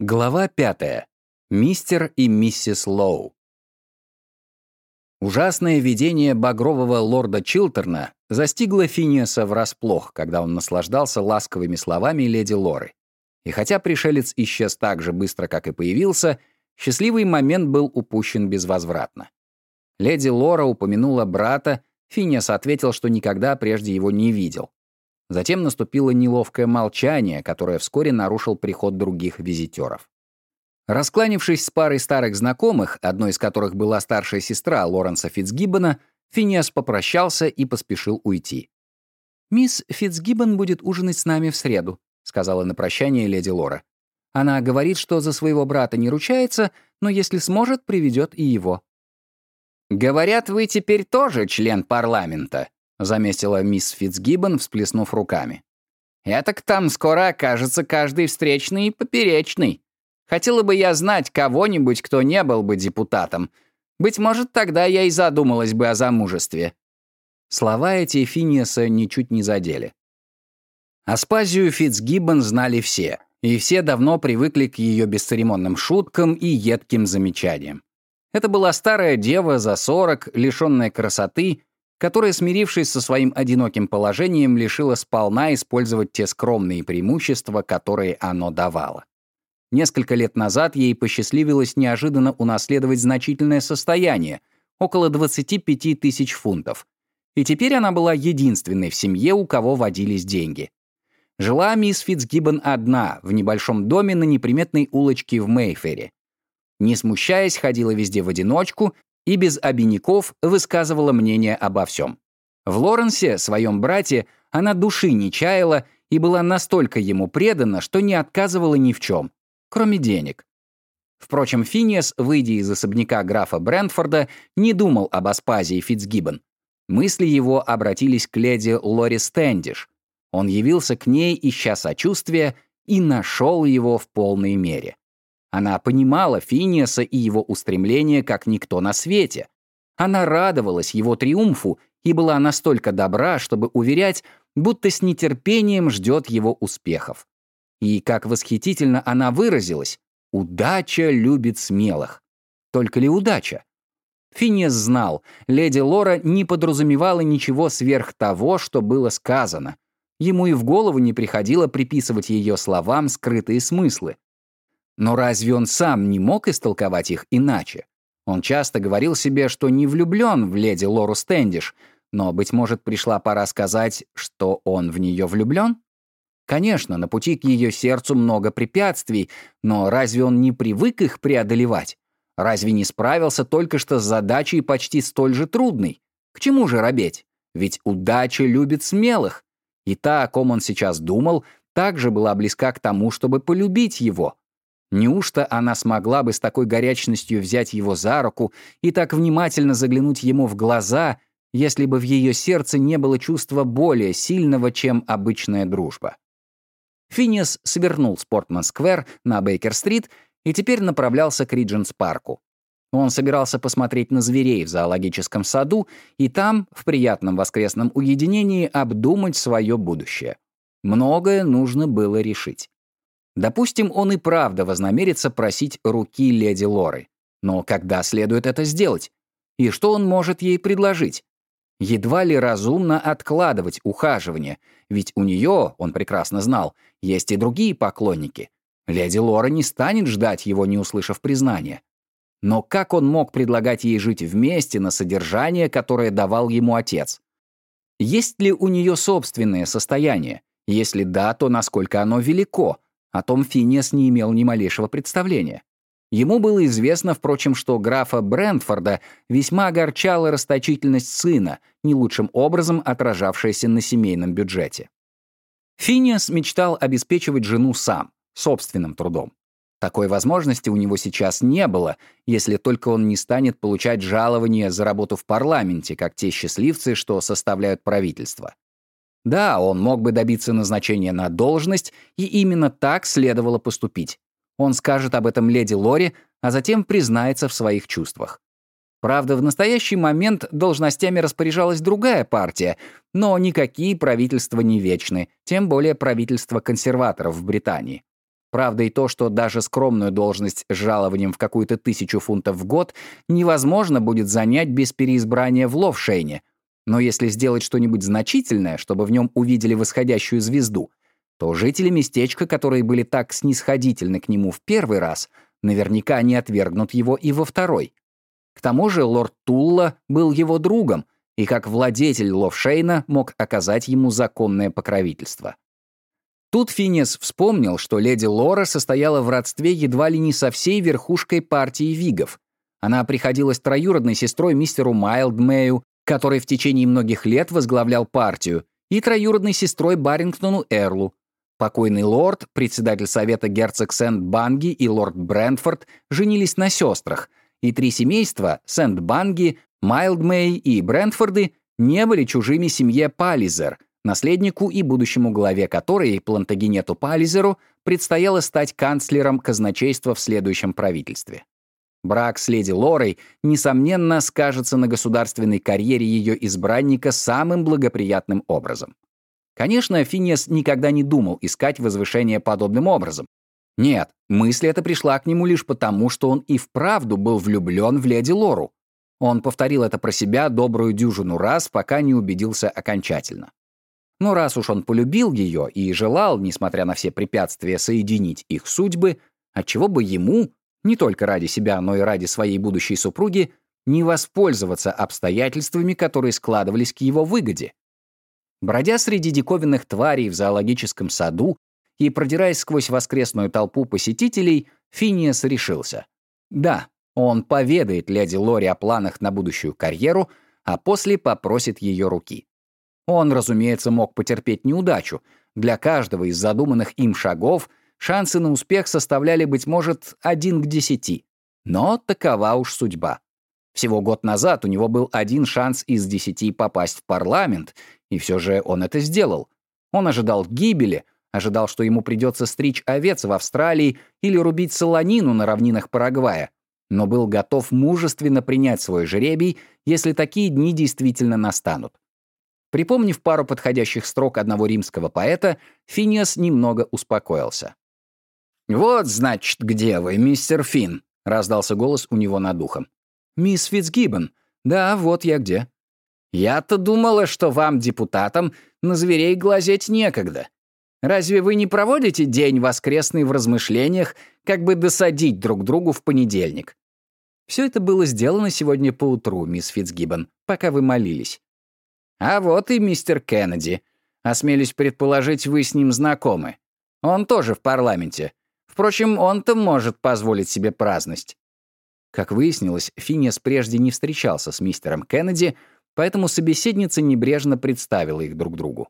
Глава пятая. Мистер и миссис Лоу. Ужасное видение багрового лорда Чилтерна застигло Финиаса врасплох, когда он наслаждался ласковыми словами леди Лоры. И хотя пришелец исчез так же быстро, как и появился, счастливый момент был упущен безвозвратно. Леди Лора упомянула брата, Финиас ответил, что никогда прежде его не видел. Затем наступило неловкое молчание, которое вскоре нарушил приход других визитеров. Раскланившись с парой старых знакомых, одной из которых была старшая сестра Лоренса Фитцгиббона, Финиас попрощался и поспешил уйти. «Мисс Фитцгиббон будет ужинать с нами в среду», сказала на прощание леди Лора. «Она говорит, что за своего брата не ручается, но если сможет, приведет и его». «Говорят, вы теперь тоже член парламента», — заметила мисс Фитцгиббон, всплеснув руками. «Этак там скоро окажется каждый встречный и поперечный. Хотела бы я знать кого-нибудь, кто не был бы депутатом. Быть может, тогда я и задумалась бы о замужестве». Слова эти Финиаса ничуть не задели. Аспазию Фитцгиббон знали все, и все давно привыкли к ее бесцеремонным шуткам и едким замечаниям. Это была старая дева за сорок, лишенная красоты, которая, смирившись со своим одиноким положением, лишила сполна использовать те скромные преимущества, которые оно давало. Несколько лет назад ей посчастливилось неожиданно унаследовать значительное состояние — около 25 тысяч фунтов. И теперь она была единственной в семье, у кого водились деньги. Жила мисс Фитцгиббон одна, в небольшом доме на неприметной улочке в Мейфере. Не смущаясь, ходила везде в одиночку и без обиняков высказывала мнение обо всем. В Лоренсе, своем брате, она души не чаяла и была настолько ему предана, что не отказывала ни в чем, кроме денег. Впрочем, Финиас, выйдя из особняка графа Брентфорда, не думал об Аспазии Фитцгиббон. Мысли его обратились к леди Лори Стэндиш. Он явился к ней, ища сочувствия, и нашел его в полной мере. Она понимала Финиаса и его устремления как никто на свете. Она радовалась его триумфу и была настолько добра, чтобы уверять, будто с нетерпением ждет его успехов. И, как восхитительно она выразилась, «Удача любит смелых». Только ли удача? Финиас знал, леди Лора не подразумевала ничего сверх того, что было сказано. Ему и в голову не приходило приписывать ее словам скрытые смыслы. Но разве он сам не мог истолковать их иначе? Он часто говорил себе, что не влюблен в леди Лору Стэндиш, но, быть может, пришла пора сказать, что он в нее влюблен? Конечно, на пути к ее сердцу много препятствий, но разве он не привык их преодолевать? Разве не справился только что с задачей почти столь же трудной? К чему же робеть? Ведь удача любит смелых. И та, о ком он сейчас думал, также была близка к тому, чтобы полюбить его. Неужто она смогла бы с такой горячностью взять его за руку и так внимательно заглянуть ему в глаза, если бы в ее сердце не было чувства более сильного, чем обычная дружба? Финиас свернул с Портман-сквер на Бейкер-стрит и теперь направлялся к Ридженс-парку. Он собирался посмотреть на зверей в зоологическом саду и там, в приятном воскресном уединении, обдумать свое будущее. Многое нужно было решить. Допустим, он и правда вознамерится просить руки леди Лоры. Но когда следует это сделать? И что он может ей предложить? Едва ли разумно откладывать ухаживание, ведь у нее, он прекрасно знал, есть и другие поклонники. Леди Лора не станет ждать его, не услышав признания. Но как он мог предлагать ей жить вместе на содержание, которое давал ему отец? Есть ли у нее собственное состояние? Если да, то насколько оно велико? О том Финиас не имел ни малейшего представления. Ему было известно, впрочем, что графа Брентфорда весьма огорчала расточительность сына, не лучшим образом отражавшаяся на семейном бюджете. Финиас мечтал обеспечивать жену сам, собственным трудом. Такой возможности у него сейчас не было, если только он не станет получать жалования за работу в парламенте, как те счастливцы, что составляют правительство. Да, он мог бы добиться назначения на должность, и именно так следовало поступить. Он скажет об этом леди Лори, а затем признается в своих чувствах. Правда, в настоящий момент должностями распоряжалась другая партия, но никакие правительства не вечны, тем более правительство консерваторов в Британии. Правда и то, что даже скромную должность с жалованием в какую-то тысячу фунтов в год невозможно будет занять без переизбрания в Ловшейне. Но если сделать что-нибудь значительное, чтобы в нем увидели восходящую звезду, то жители местечка, которые были так снисходительны к нему в первый раз, наверняка не отвергнут его и во второй. К тому же лорд Тулла был его другом, и как владетель Ловшейна мог оказать ему законное покровительство. Тут Финес вспомнил, что леди Лора состояла в родстве едва ли не со всей верхушкой партии вигов. Она приходилась троюродной сестрой мистеру Майлдмею, который в течение многих лет возглавлял партию, и троюродной сестрой Барингтону Эрлу. Покойный лорд, председатель совета герцог Сент-Банги и лорд Брентфорд женились на сестрах, и три семейства — Сент-Банги, Майлдмей и Брентфорды — не были чужими семье Пализер — наследнику и будущему главе которой, Плантагенету Пализеру, предстояло стать канцлером казначейства в следующем правительстве. Брак с леди Лорой, несомненно, скажется на государственной карьере ее избранника самым благоприятным образом. Конечно, Финиас никогда не думал искать возвышение подобным образом. Нет, мысль эта пришла к нему лишь потому, что он и вправду был влюблен в леди Лору. Он повторил это про себя добрую дюжину раз, пока не убедился окончательно. Но раз уж он полюбил ее и желал, несмотря на все препятствия, соединить их судьбы, отчего бы ему, не только ради себя, но и ради своей будущей супруги, не воспользоваться обстоятельствами, которые складывались к его выгоде. Бродя среди диковинных тварей в зоологическом саду и продираясь сквозь воскресную толпу посетителей, Финиас решился. Да, он поведает леди Лори о планах на будущую карьеру, а после попросит ее руки. Он, разумеется, мог потерпеть неудачу. Для каждого из задуманных им шагов шансы на успех составляли, быть может, один к десяти. Но такова уж судьба. Всего год назад у него был один шанс из десяти попасть в парламент, и все же он это сделал. Он ожидал гибели, ожидал, что ему придется стричь овец в Австралии или рубить солонину на равнинах Парагвая, но был готов мужественно принять свой жребий, если такие дни действительно настанут. Припомнив пару подходящих строк одного римского поэта, Финиас немного успокоился. «Вот, значит, где вы, мистер Финн?» — раздался голос у него над ухом. «Мисс Фитцгиббон. Да, вот я где». «Я-то думала, что вам, депутатам, на зверей глазеть некогда. Разве вы не проводите день воскресный в размышлениях, как бы досадить друг другу в понедельник?» Все это было сделано сегодня поутру, мисс Фитцгиббон, пока вы молились. А вот и мистер Кеннеди. Осмелюсь предположить, вы с ним знакомы. Он тоже в парламенте. Впрочем, он-то может позволить себе праздность. Как выяснилось, Финиас прежде не встречался с мистером Кеннеди, поэтому собеседница небрежно представила их друг другу.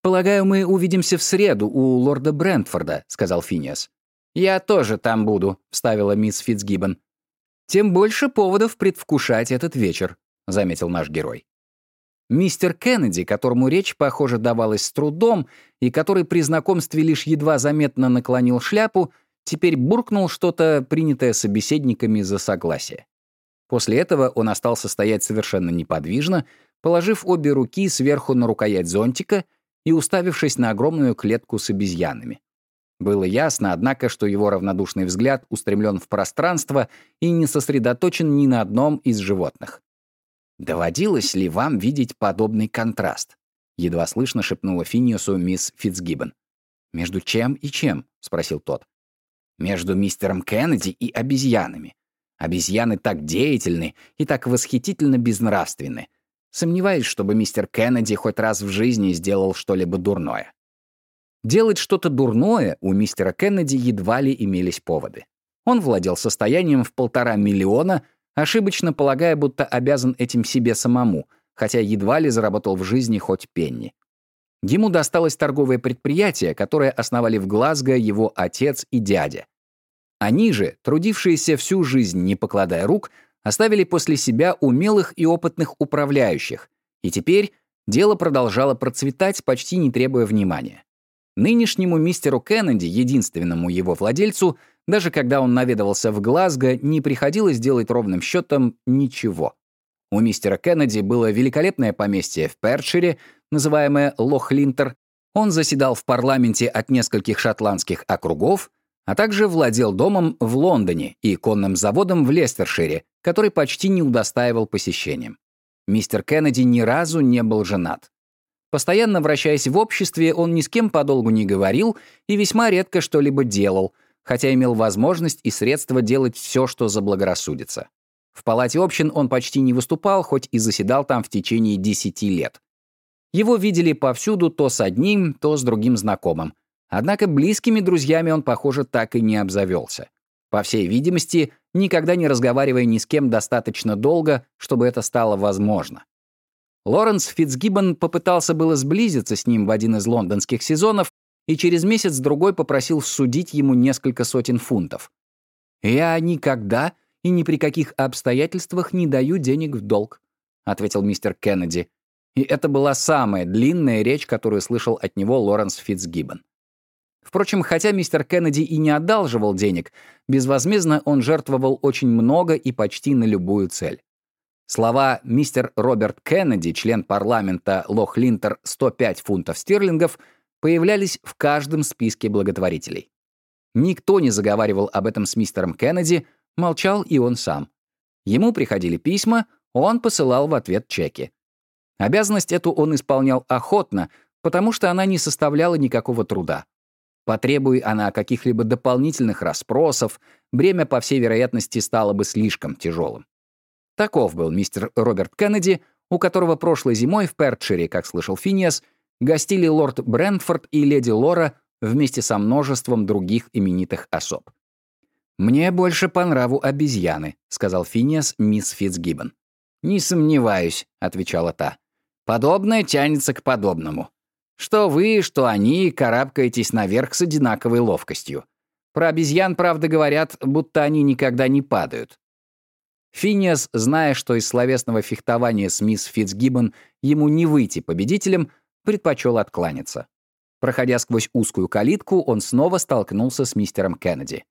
«Полагаю, мы увидимся в среду у лорда Брентфорда», — сказал Финиас. «Я тоже там буду», — вставила мисс Фитцгиббон. «Тем больше поводов предвкушать этот вечер», — заметил наш герой. Мистер Кеннеди, которому речь, похоже, давалась с трудом, и который при знакомстве лишь едва заметно наклонил шляпу, теперь буркнул что-то, принятое собеседниками за согласие. После этого он остался стоять совершенно неподвижно, положив обе руки сверху на рукоять зонтика и уставившись на огромную клетку с обезьянами. Было ясно, однако, что его равнодушный взгляд устремлен в пространство и не сосредоточен ни на одном из животных. «Доводилось ли вам видеть подобный контраст?» Едва слышно шепнула Финиусу мисс Фитцгиббон. «Между чем и чем?» — спросил тот. «Между мистером Кеннеди и обезьянами. Обезьяны так деятельны и так восхитительно безнравственны. Сомневаюсь, чтобы мистер Кеннеди хоть раз в жизни сделал что-либо дурное». Делать что-то дурное у мистера Кеннеди едва ли имелись поводы. Он владел состоянием в полтора миллиона — ошибочно полагая, будто обязан этим себе самому, хотя едва ли заработал в жизни хоть пенни. Ему досталось торговое предприятие, которое основали в Глазго его отец и дядя. Они же, трудившиеся всю жизнь, не покладая рук, оставили после себя умелых и опытных управляющих, и теперь дело продолжало процветать, почти не требуя внимания. Нынешнему мистеру Кеннеди, единственному его владельцу, даже когда он наведывался в Глазго, не приходилось делать ровным счетом ничего. У мистера Кеннеди было великолепное поместье в Перчере, называемое Лохлинтер. Он заседал в парламенте от нескольких шотландских округов, а также владел домом в Лондоне и конным заводом в Лестершире, который почти не удостаивал посещением. Мистер Кеннеди ни разу не был женат. Постоянно вращаясь в обществе, он ни с кем подолгу не говорил и весьма редко что-либо делал, хотя имел возможность и средства делать все, что заблагорассудится. В палате общин он почти не выступал, хоть и заседал там в течение десяти лет. Его видели повсюду то с одним, то с другим знакомым. Однако близкими друзьями он, похоже, так и не обзавелся. По всей видимости, никогда не разговаривая ни с кем достаточно долго, чтобы это стало возможно. Лоренс Фитцгиббон попытался было сблизиться с ним в один из лондонских сезонов и через месяц-другой попросил судить ему несколько сотен фунтов. «Я никогда и ни при каких обстоятельствах не даю денег в долг», ответил мистер Кеннеди. И это была самая длинная речь, которую слышал от него Лоренс Фитцгиббон. Впрочем, хотя мистер Кеннеди и не одалживал денег, безвозмездно он жертвовал очень много и почти на любую цель. Слова «мистер Роберт Кеннеди, член парламента Лох-Линтер, 105 фунтов стерлингов» появлялись в каждом списке благотворителей. Никто не заговаривал об этом с мистером Кеннеди, молчал и он сам. Ему приходили письма, он посылал в ответ чеки. Обязанность эту он исполнял охотно, потому что она не составляла никакого труда. Потребуй она каких-либо дополнительных расспросов, бремя, по всей вероятности, стало бы слишком тяжелым. Таков был мистер Роберт Кеннеди, у которого прошлой зимой в Пертшире, как слышал Финиас, гостили лорд Брентфорд и леди Лора вместе со множеством других именитых особ. «Мне больше по нраву обезьяны», — сказал Финиас мисс Фитцгиббон. «Не сомневаюсь», — отвечала та. «Подобное тянется к подобному. Что вы, что они карабкаетесь наверх с одинаковой ловкостью. Про обезьян, правда, говорят, будто они никогда не падают. Финиас, зная, что из словесного фехтования с мисс Фитцгиббон ему не выйти победителем, предпочел откланяться. Проходя сквозь узкую калитку, он снова столкнулся с мистером Кеннеди.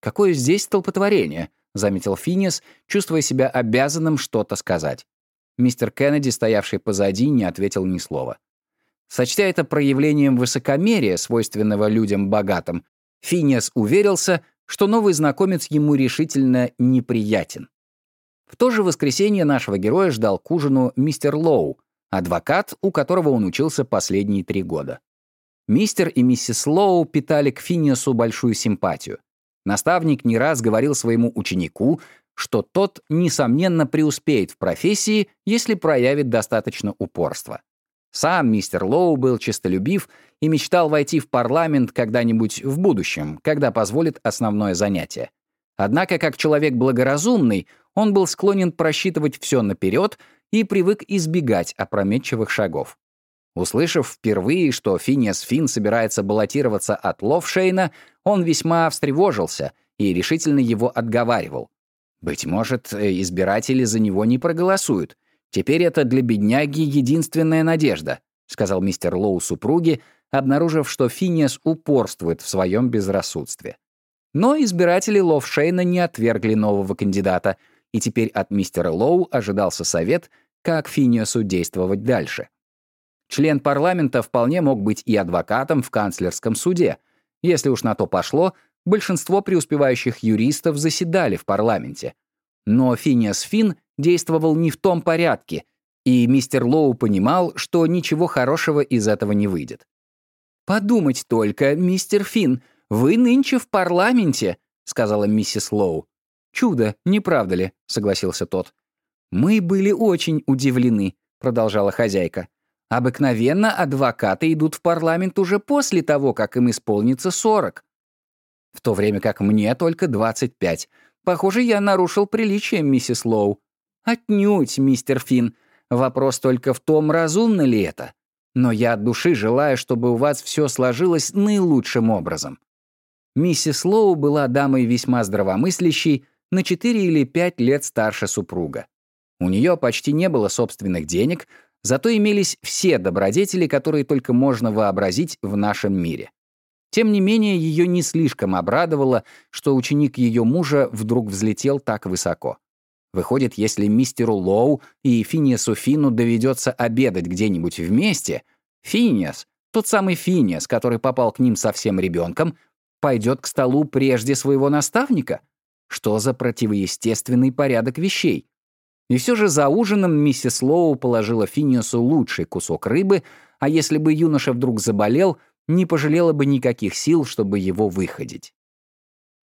«Какое здесь столпотворение», — заметил Финиас, чувствуя себя обязанным что-то сказать. Мистер Кеннеди, стоявший позади, не ответил ни слова. Сочтя это проявлением высокомерия, свойственного людям богатым, Финиас уверился, что новый знакомец ему решительно неприятен. В то же воскресенье нашего героя ждал к ужину мистер Лоу, адвокат, у которого он учился последние три года. Мистер и миссис Лоу питали к Финиасу большую симпатию. Наставник не раз говорил своему ученику, что тот, несомненно, преуспеет в профессии, если проявит достаточно упорства. Сам мистер Лоу был честолюбив и мечтал войти в парламент когда-нибудь в будущем, когда позволит основное занятие. Однако, как человек благоразумный, он был склонен просчитывать все наперед и привык избегать опрометчивых шагов. Услышав впервые, что Финиас Фин собирается баллотироваться от Ловшейна, он весьма встревожился и решительно его отговаривал. Быть может, избиратели за него не проголосуют. Теперь это для бедняги единственная надежда, сказал мистер Лоу супруге, обнаружив, что Финиас упорствует в своем безрассудстве. Но избиратели Ловшейна не отвергли нового кандидата — и теперь от мистера Лоу ожидался совет, как Финиасу действовать дальше. Член парламента вполне мог быть и адвокатом в канцлерском суде. Если уж на то пошло, большинство преуспевающих юристов заседали в парламенте. Но Финиас Фин действовал не в том порядке, и мистер Лоу понимал, что ничего хорошего из этого не выйдет. «Подумать только, мистер Фин, вы нынче в парламенте», — сказала миссис Лоу. «Чудо, не правда ли?» — согласился тот. «Мы были очень удивлены», — продолжала хозяйка. «Обыкновенно адвокаты идут в парламент уже после того, как им исполнится сорок. В то время как мне только двадцать пять. Похоже, я нарушил приличие, миссис Лоу. Отнюдь, мистер Финн. Вопрос только в том, разумно ли это. Но я от души желаю, чтобы у вас все сложилось наилучшим образом». Миссис Лоу была дамой весьма здравомыслящей, на 4 или 5 лет старше супруга. У нее почти не было собственных денег, зато имелись все добродетели, которые только можно вообразить в нашем мире. Тем не менее, ее не слишком обрадовало, что ученик ее мужа вдруг взлетел так высоко. Выходит, если мистеру Лоу и Финиасу Фину доведется обедать где-нибудь вместе, Финиас, Тот самый Финиас, который попал к ним совсем ребенком, пойдет к столу прежде своего наставника? Что за противоестественный порядок вещей? И все же за ужином миссис Лоу положила Финиасу лучший кусок рыбы, а если бы юноша вдруг заболел, не пожалела бы никаких сил, чтобы его выходить.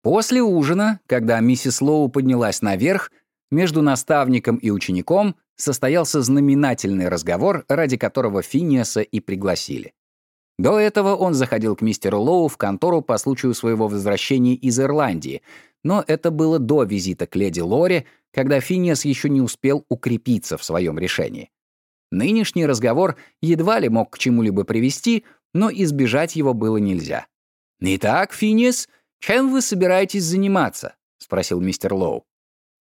После ужина, когда миссис Лоу поднялась наверх, между наставником и учеником состоялся знаменательный разговор, ради которого Финиаса и пригласили. До этого он заходил к мистеру Лоу в контору по случаю своего возвращения из Ирландии, но это было до визита к леди Лоре, когда Финиас еще не успел укрепиться в своем решении. Нынешний разговор едва ли мог к чему-либо привести, но избежать его было нельзя. «Итак, Финиас, чем вы собираетесь заниматься?» — спросил мистер Лоу.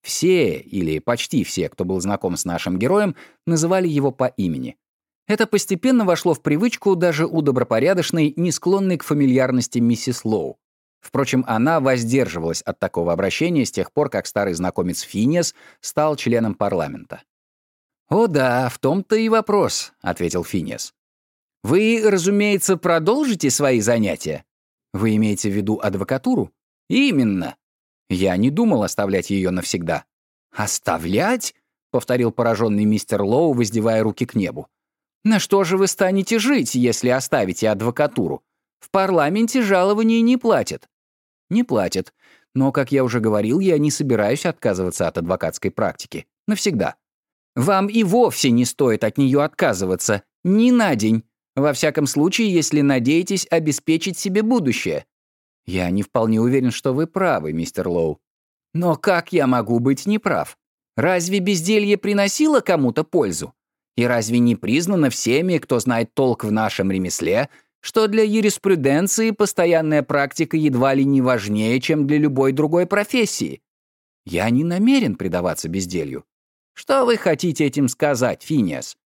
Все, или почти все, кто был знаком с нашим героем, называли его по имени. Это постепенно вошло в привычку даже у добропорядочной, не склонной к фамильярности миссис Лоу. Впрочем, она воздерживалась от такого обращения с тех пор, как старый знакомец Финиас стал членом парламента. «О да, в том-то и вопрос», — ответил Финиас. «Вы, разумеется, продолжите свои занятия? Вы имеете в виду адвокатуру? Именно. Я не думал оставлять ее навсегда». «Оставлять?» — повторил пораженный мистер Лоу, воздевая руки к небу. «На что же вы станете жить, если оставите адвокатуру? В парламенте жалований не платят». «Не платят. Но, как я уже говорил, я не собираюсь отказываться от адвокатской практики. Навсегда. Вам и вовсе не стоит от нее отказываться. Ни на день. Во всяком случае, если надеетесь обеспечить себе будущее. Я не вполне уверен, что вы правы, мистер Лоу. Но как я могу быть неправ? Разве безделье приносило кому-то пользу? И разве не признано всеми, кто знает толк в нашем ремесле, что для юриспруденции постоянная практика едва ли не важнее, чем для любой другой профессии. Я не намерен предаваться безделью. Что вы хотите этим сказать, Финиас?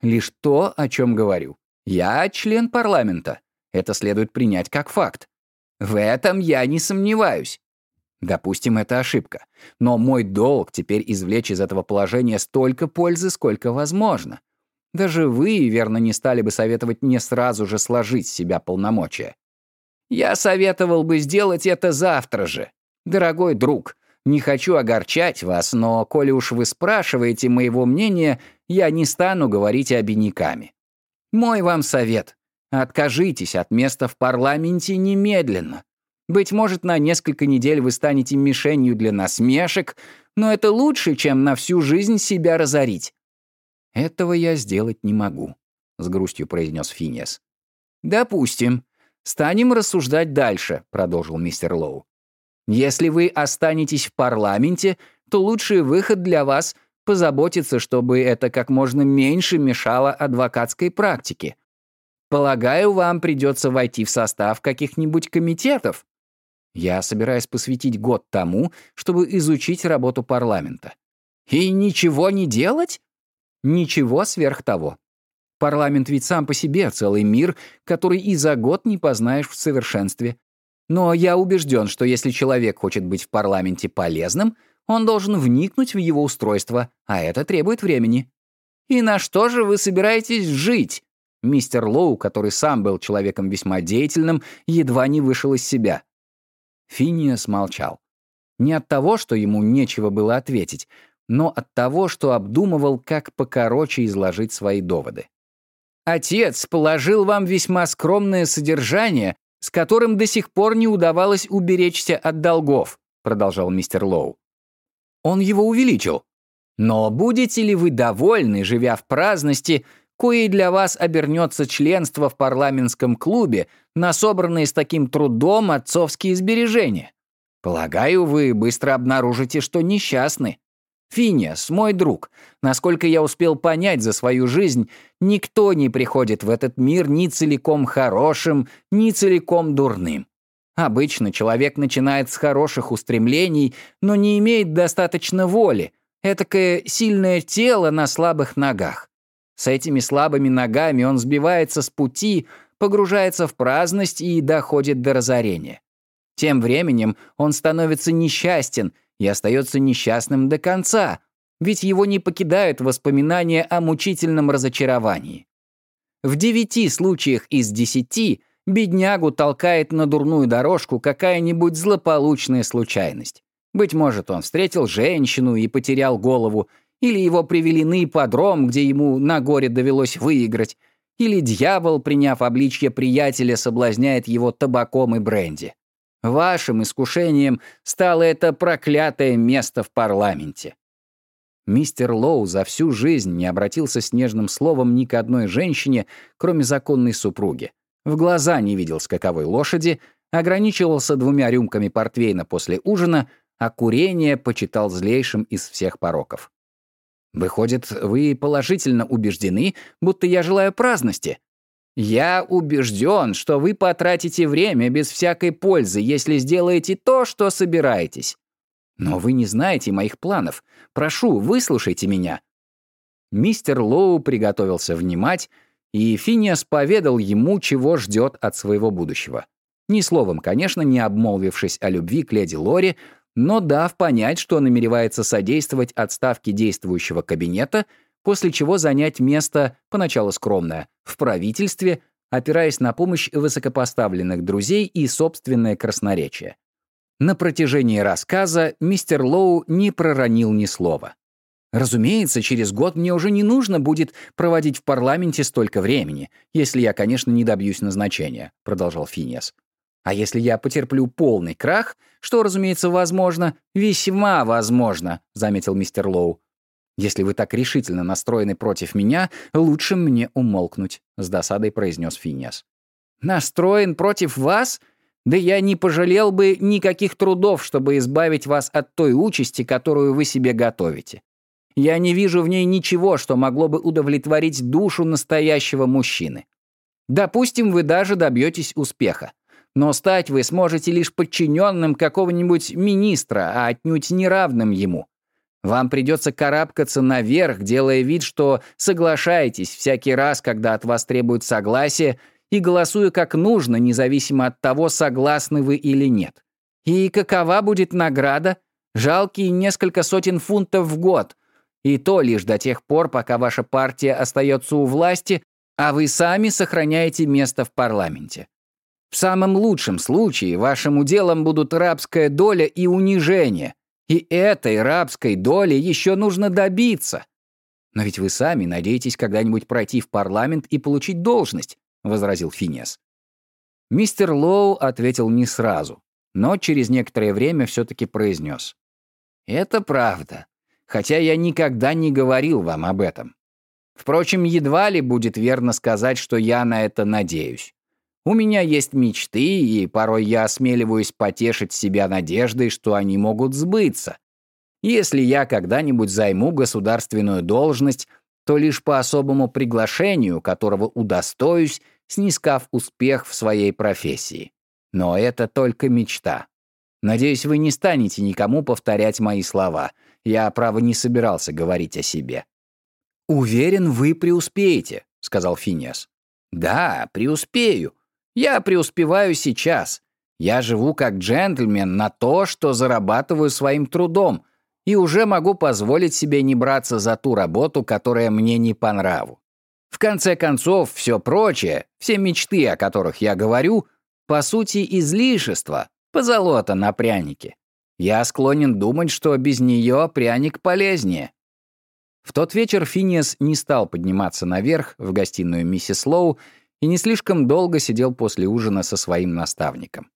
Лишь то, о чем говорю. Я член парламента. Это следует принять как факт. В этом я не сомневаюсь. Допустим, это ошибка. Но мой долг теперь извлечь из этого положения столько пользы, сколько возможно. Даже вы, верно, не стали бы советовать мне сразу же сложить с себя полномочия. Я советовал бы сделать это завтра же. Дорогой друг, не хочу огорчать вас, но, коли уж вы спрашиваете моего мнения, я не стану говорить обиняками. Мой вам совет. Откажитесь от места в парламенте немедленно. Быть может, на несколько недель вы станете мишенью для насмешек, но это лучше, чем на всю жизнь себя разорить. «Этого я сделать не могу», — с грустью произнес Финиас. «Допустим. Станем рассуждать дальше», — продолжил мистер Лоу. «Если вы останетесь в парламенте, то лучший выход для вас — позаботиться, чтобы это как можно меньше мешало адвокатской практике. Полагаю, вам придется войти в состав каких-нибудь комитетов. Я собираюсь посвятить год тому, чтобы изучить работу парламента. И ничего не делать? Ничего сверх того. Парламент ведь сам по себе целый мир, который и за год не познаешь в совершенстве. Но я убежден, что если человек хочет быть в парламенте полезным, он должен вникнуть в его устройство, а это требует времени. И на что же вы собираетесь жить? Мистер Лоу, который сам был человеком весьма деятельным, едва не вышел из себя. Финиас молчал. Не от того, что ему нечего было ответить, но от того, что обдумывал, как покороче изложить свои доводы. «Отец положил вам весьма скромное содержание, с которым до сих пор не удавалось уберечься от долгов», продолжал мистер Лоу. «Он его увеличил. Но будете ли вы довольны, живя в праздности, коей для вас обернется членство в парламентском клубе на собранные с таким трудом отцовские сбережения? Полагаю, вы быстро обнаружите, что несчастны. Финиас, мой друг, насколько я успел понять за свою жизнь, никто не приходит в этот мир ни целиком хорошим, ни целиком дурным. Обычно человек начинает с хороших устремлений, но не имеет достаточно воли, этакое сильное тело на слабых ногах. С этими слабыми ногами он сбивается с пути, погружается в праздность и доходит до разорения. Тем временем он становится несчастен — и остается несчастным до конца, ведь его не покидают воспоминания о мучительном разочаровании. В девяти случаях из десяти беднягу толкает на дурную дорожку какая-нибудь злополучная случайность. Быть может, он встретил женщину и потерял голову, или его привели на ипподром, где ему на горе довелось выиграть, или дьявол, приняв обличье приятеля, соблазняет его табаком и бренди. Вашим искушением стало это проклятое место в парламенте. Мистер Лоу за всю жизнь не обратился с нежным словом ни к одной женщине, кроме законной супруги. В глаза не видел скаковой лошади, ограничивался двумя рюмками портвейна после ужина, а курение почитал злейшим из всех пороков. Выходит, вы положительно убеждены, будто я желаю праздности. Я убежден, что вы потратите время без всякой пользы, если сделаете то, что собираетесь. Но вы не знаете моих планов. Прошу, выслушайте меня». Мистер Лоу приготовился внимать, и Финиас поведал ему, чего ждет от своего будущего. Ни словом, конечно, не обмолвившись о любви к леди Лори, но дав понять, что намеревается содействовать отставке действующего кабинета, после чего занять место, поначалу скромное, в правительстве, опираясь на помощь высокопоставленных друзей и собственное красноречие. На протяжении рассказа мистер Лоу не проронил ни слова. Разумеется, через год мне уже не нужно будет проводить в парламенте столько времени, если я, конечно, не добьюсь назначения, продолжал Финиас. А если я потерплю полный крах, что, разумеется, возможно, весьма возможно, заметил мистер Лоу. Если вы так решительно настроены против меня, лучше мне умолкнуть, с досадой произнес Финиас. Настроен против вас? Да я не пожалел бы никаких трудов, чтобы избавить вас от той участи, которую вы себе готовите. Я не вижу в ней ничего, что могло бы удовлетворить душу настоящего мужчины. Допустим, вы даже добьетесь успеха. Но стать вы сможете лишь подчиненным какого-нибудь министра, а отнюдь неравным ему. Вам придется карабкаться наверх, делая вид, что соглашаетесь всякий раз, когда от вас требуют согласия, и голосуя как нужно, независимо от того, согласны вы или нет. И какова будет награда? Жалкие несколько сотен фунтов в год. И то лишь до тех пор, пока ваша партия остается у власти, а вы сами сохраняете место в парламенте. В самом лучшем случае вашим уделом будут рабская доля и унижение. И этой рабской доли еще нужно добиться. Но ведь вы сами надеетесь когда-нибудь пройти в парламент и получить должность. — возразил Финиас. Мистер Лоу ответил не сразу, но через некоторое время все-таки произнес. «Это правда, хотя я никогда не говорил вам об этом. Впрочем, едва ли будет верно сказать, что я на это надеюсь. У меня есть мечты, и порой я осмеливаюсь потешить себя надеждой, что они могут сбыться. Если я когда-нибудь займу государственную должность, то лишь по особому приглашению, которого удостоюсь снискав успех в своей профессии. Но это только мечта. Надеюсь, вы не станете никому повторять мои слова. Я, право, не собирался говорить о себе. «Уверен, вы преуспеете», — сказал Финиас. «Да, преуспею. Я преуспеваю сейчас. Я живу как джентльмен на то, что зарабатываю своим трудом, и уже могу позволить себе не браться за ту работу, которая мне не по нраву. В конце концов, все прочее, все мечты, о которых я говорю, по сути, излишество, позолота на прянике. Я склонен думать, что без нее пряник полезнее. В тот вечер Финиас не стал подниматься наверх, в гостиную миссис Лоу, и не слишком долго сидел после ужина со своим наставником.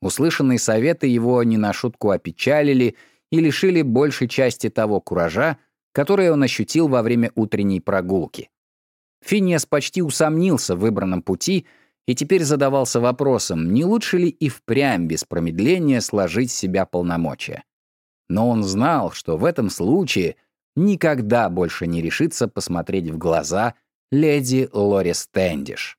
Услышанные советы его не на шутку опечалили и лишили большей части того куража, который он ощутил во время утренней прогулки. Финиас почти усомнился в выбранном пути и теперь задавался вопросом, не лучше ли и впрямь без промедления сложить себя полномочия. Но он знал, что в этом случае никогда больше не решится посмотреть в глаза леди Лори Стэндиш.